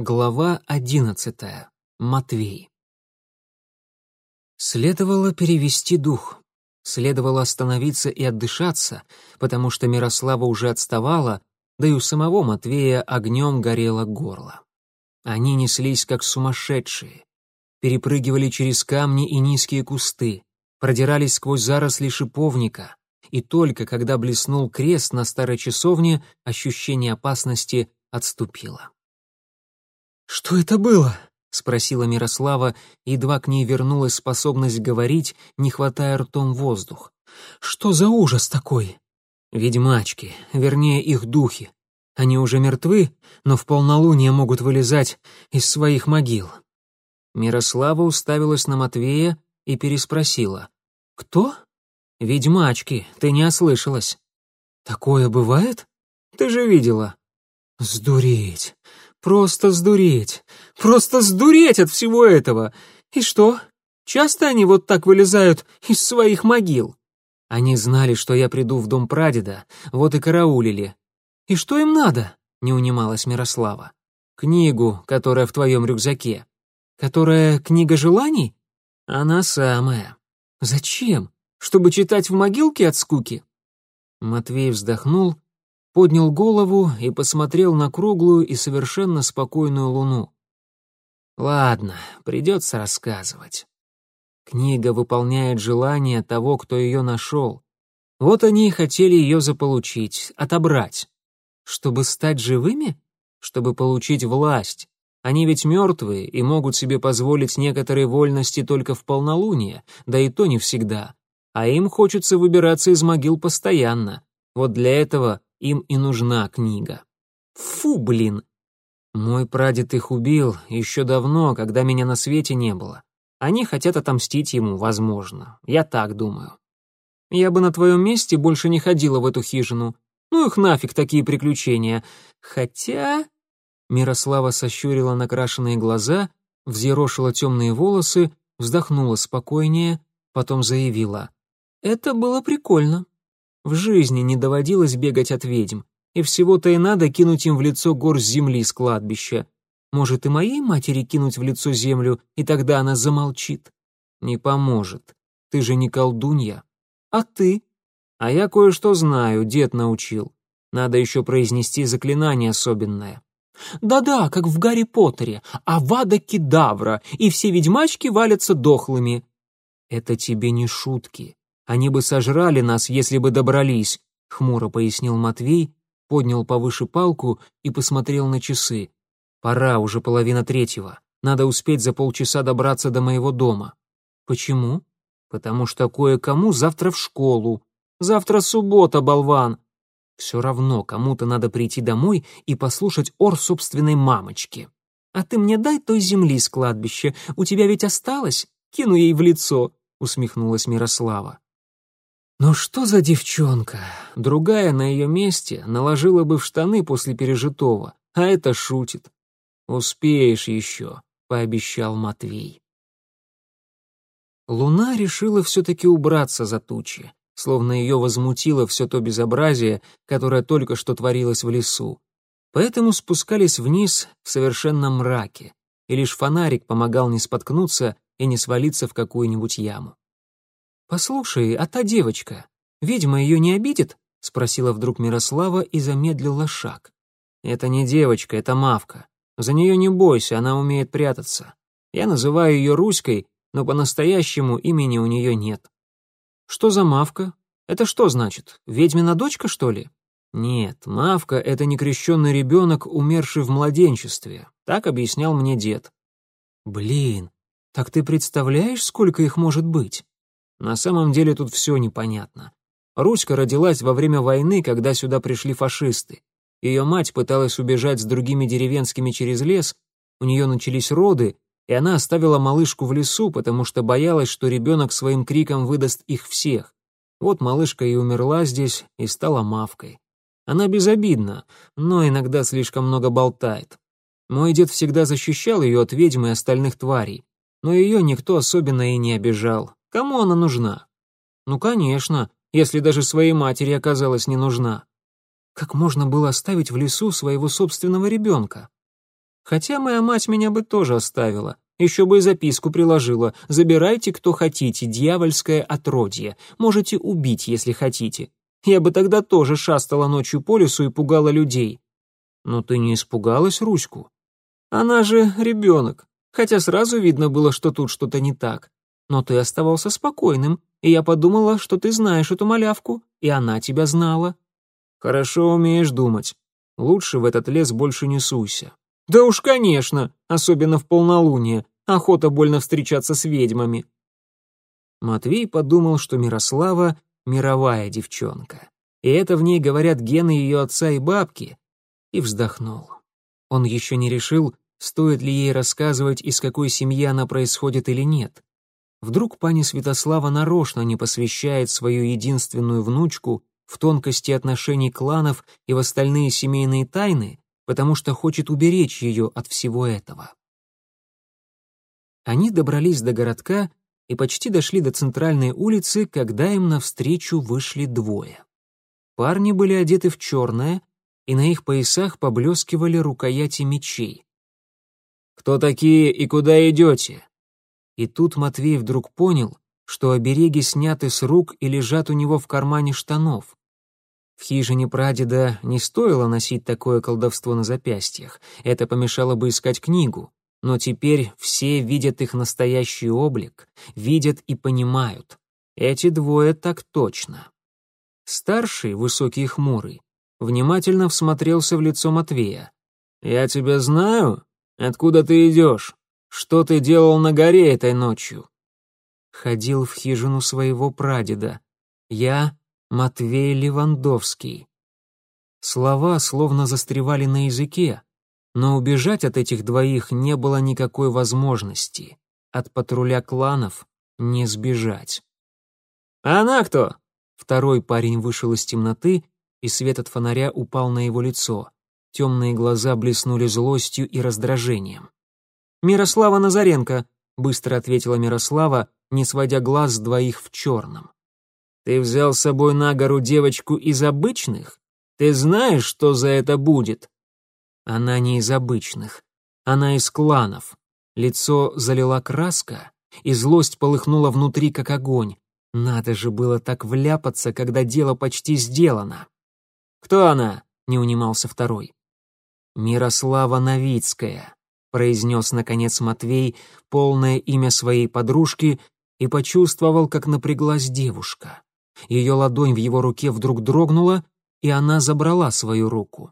Глава одиннадцатая. Матвей. Следовало перевести дух. Следовало остановиться и отдышаться, потому что Мирослава уже отставала, да и у самого Матвея огнем горело горло. Они неслись как сумасшедшие, перепрыгивали через камни и низкие кусты, продирались сквозь заросли шиповника, и только когда блеснул крест на старой часовне, ощущение опасности отступило. «Что это было?» — спросила Мирослава, едва к ней вернулась способность говорить, не хватая ртом воздух. «Что за ужас такой?» «Ведьмачки, вернее, их духи. Они уже мертвы, но в полнолуние могут вылезать из своих могил». Мирослава уставилась на Матвея и переспросила. «Кто?» «Ведьмачки, ты не ослышалась». «Такое бывает?» «Ты же видела». «Сдуреть! Просто сдуреть! Просто сдуреть от всего этого! И что? Часто они вот так вылезают из своих могил?» Они знали, что я приду в дом прадеда, вот и караулили. «И что им надо?» — не унималась Мирослава. «Книгу, которая в твоем рюкзаке». «Которая книга желаний?» «Она самая». «Зачем? Чтобы читать в могилке от скуки?» Матвей вздохнул поднял голову и посмотрел на круглую и совершенно спокойную луну. Ладно, придется рассказывать. Книга выполняет желание того, кто ее нашел. Вот они и хотели ее заполучить, отобрать. Чтобы стать живыми? Чтобы получить власть. Они ведь мертвые и могут себе позволить некоторые вольности только в полнолуние, да и то не всегда. А им хочется выбираться из могил постоянно. Вот для этого им и нужна книга. Фу, блин! Мой прадед их убил еще давно, когда меня на свете не было. Они хотят отомстить ему, возможно. Я так думаю. Я бы на твоем месте больше не ходила в эту хижину. Ну их нафиг такие приключения. Хотя... Мирослава сощурила накрашенные глаза, взъерошила темные волосы, вздохнула спокойнее, потом заявила. «Это было прикольно. В жизни не доводилось бегать от ведьм, и всего-то и надо кинуть им в лицо гор земли с кладбища. Может, и моей матери кинуть в лицо землю, и тогда она замолчит? Не поможет. Ты же не колдунья. А ты? А я кое-что знаю, дед научил. Надо еще произнести заклинание особенное. Да-да, как в Гарри Поттере, Авада Кедавра, и все ведьмачки валятся дохлыми. Это тебе не шутки. Они бы сожрали нас, если бы добрались», — хмуро пояснил Матвей, поднял повыше палку и посмотрел на часы. «Пора, уже половина третьего. Надо успеть за полчаса добраться до моего дома». «Почему?» «Потому что кое-кому завтра в школу. Завтра суббота, болван!» «Все равно кому-то надо прийти домой и послушать ор собственной мамочки». «А ты мне дай той земли с кладбища. У тебя ведь осталось? Кину ей в лицо», — усмехнулась Мирослава. Ну что за девчонка? Другая на ее месте наложила бы в штаны после пережитого, а это шутит. Успеешь еще, пообещал Матвей. Луна решила все-таки убраться за тучи, словно ее возмутило все то безобразие, которое только что творилось в лесу. Поэтому спускались вниз в совершенном мраке, и лишь фонарик помогал не споткнуться и не свалиться в какую-нибудь яму. «Послушай, а та девочка, ведьма ее не обидит?» — спросила вдруг Мирослава и замедлила шаг. «Это не девочка, это мавка. За нее не бойся, она умеет прятаться. Я называю ее Руськой, но по-настоящему имени у нее нет». «Что за мавка? Это что значит, ведьмина дочка, что ли?» «Нет, мавка — это некрещенный ребенок, умерший в младенчестве», — так объяснял мне дед. «Блин, так ты представляешь, сколько их может быть?» На самом деле тут все непонятно. Руська родилась во время войны, когда сюда пришли фашисты. Ее мать пыталась убежать с другими деревенскими через лес, у нее начались роды, и она оставила малышку в лесу, потому что боялась, что ребенок своим криком выдаст их всех. Вот малышка и умерла здесь, и стала мавкой. Она безобидна, но иногда слишком много болтает. Мой дед всегда защищал ее от ведьм и остальных тварей, но ее никто особенно и не обижал. Кому она нужна? Ну, конечно, если даже своей матери оказалась не нужна. Как можно было оставить в лесу своего собственного ребенка? Хотя моя мать меня бы тоже оставила. Еще бы и записку приложила. Забирайте, кто хотите, дьявольское отродье. Можете убить, если хотите. Я бы тогда тоже шастала ночью по лесу и пугала людей. Но ты не испугалась Руську? Она же ребенок. Хотя сразу видно было, что тут что-то не так. Но ты оставался спокойным, и я подумала, что ты знаешь эту малявку, и она тебя знала. Хорошо умеешь думать. Лучше в этот лес больше не суйся. Да уж, конечно, особенно в полнолуние. Охота больно встречаться с ведьмами. Матвей подумал, что Мирослава — мировая девчонка. И это в ней говорят гены ее отца и бабки. И вздохнул. Он еще не решил, стоит ли ей рассказывать, из какой семьи она происходит или нет. Вдруг пани Святослава нарочно не посвящает свою единственную внучку в тонкости отношений кланов и в остальные семейные тайны, потому что хочет уберечь ее от всего этого. Они добрались до городка и почти дошли до центральной улицы, когда им навстречу вышли двое. Парни были одеты в черное, и на их поясах поблескивали рукояти мечей. «Кто такие и куда идете?» И тут Матвей вдруг понял, что обереги сняты с рук и лежат у него в кармане штанов. В хижине прадеда не стоило носить такое колдовство на запястьях, это помешало бы искать книгу, но теперь все видят их настоящий облик, видят и понимают. Эти двое так точно. Старший, высокий и хмурый, внимательно всмотрелся в лицо Матвея. «Я тебя знаю? Откуда ты идешь?» Что ты делал на горе этой ночью?» Ходил в хижину своего прадеда. Я Матвей Левандовский. Слова словно застревали на языке, но убежать от этих двоих не было никакой возможности. От патруля кланов не сбежать. «А она кто?» Второй парень вышел из темноты, и свет от фонаря упал на его лицо. Темные глаза блеснули злостью и раздражением. «Мирослава Назаренко», — быстро ответила Мирослава, не сводя глаз с двоих в черном. «Ты взял с собой на гору девочку из обычных? Ты знаешь, что за это будет?» Она не из обычных. Она из кланов. Лицо залила краска, и злость полыхнула внутри, как огонь. Надо же было так вляпаться, когда дело почти сделано. «Кто она?» — не унимался второй. «Мирослава Новицкая», произнес, наконец, Матвей полное имя своей подружки и почувствовал, как напряглась девушка. Ее ладонь в его руке вдруг дрогнула, и она забрала свою руку.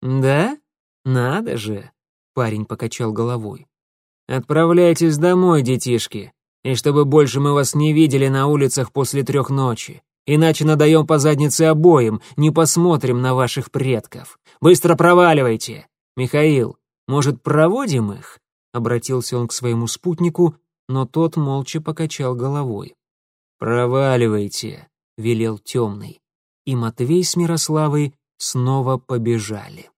«Да? Надо же!» — парень покачал головой. «Отправляйтесь домой, детишки, и чтобы больше мы вас не видели на улицах после трех ночи. Иначе надаем по заднице обоим, не посмотрим на ваших предков. Быстро проваливайте! Михаил, может, проводим их?» — обратился он к своему спутнику, но тот молча покачал головой. «Проваливайте», — велел темный. И Матвей с Мирославой снова побежали.